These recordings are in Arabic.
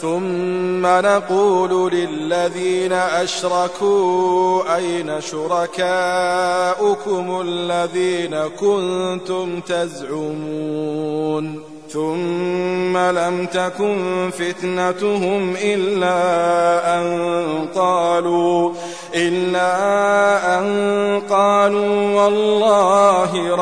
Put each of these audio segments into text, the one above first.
ثم نقول للذين أشركوا أين شركاؤكم الذين كنتم تزعمون ثم لم تكن فتنتهم إلا أن قالوا إلا أن قالوا والله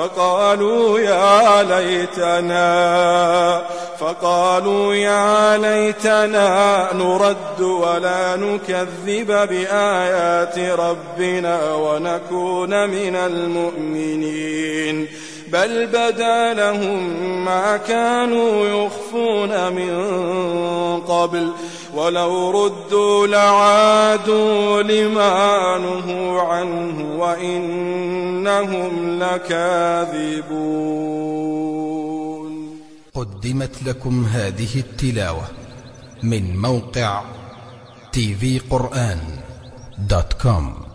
فقالوا يا ليتنا فقالوا يا ليتنا نرد ولا نكذب بآيات ربنا ونكون من المؤمنين. بل بدا لهم ما كانوا يخفون من قبل ولو ردوا لعادوا لما نهوا عنه وإنهم لكاذبون. قدمت لكم هذه التلاوة من موقع tvقرآن دوت كوم.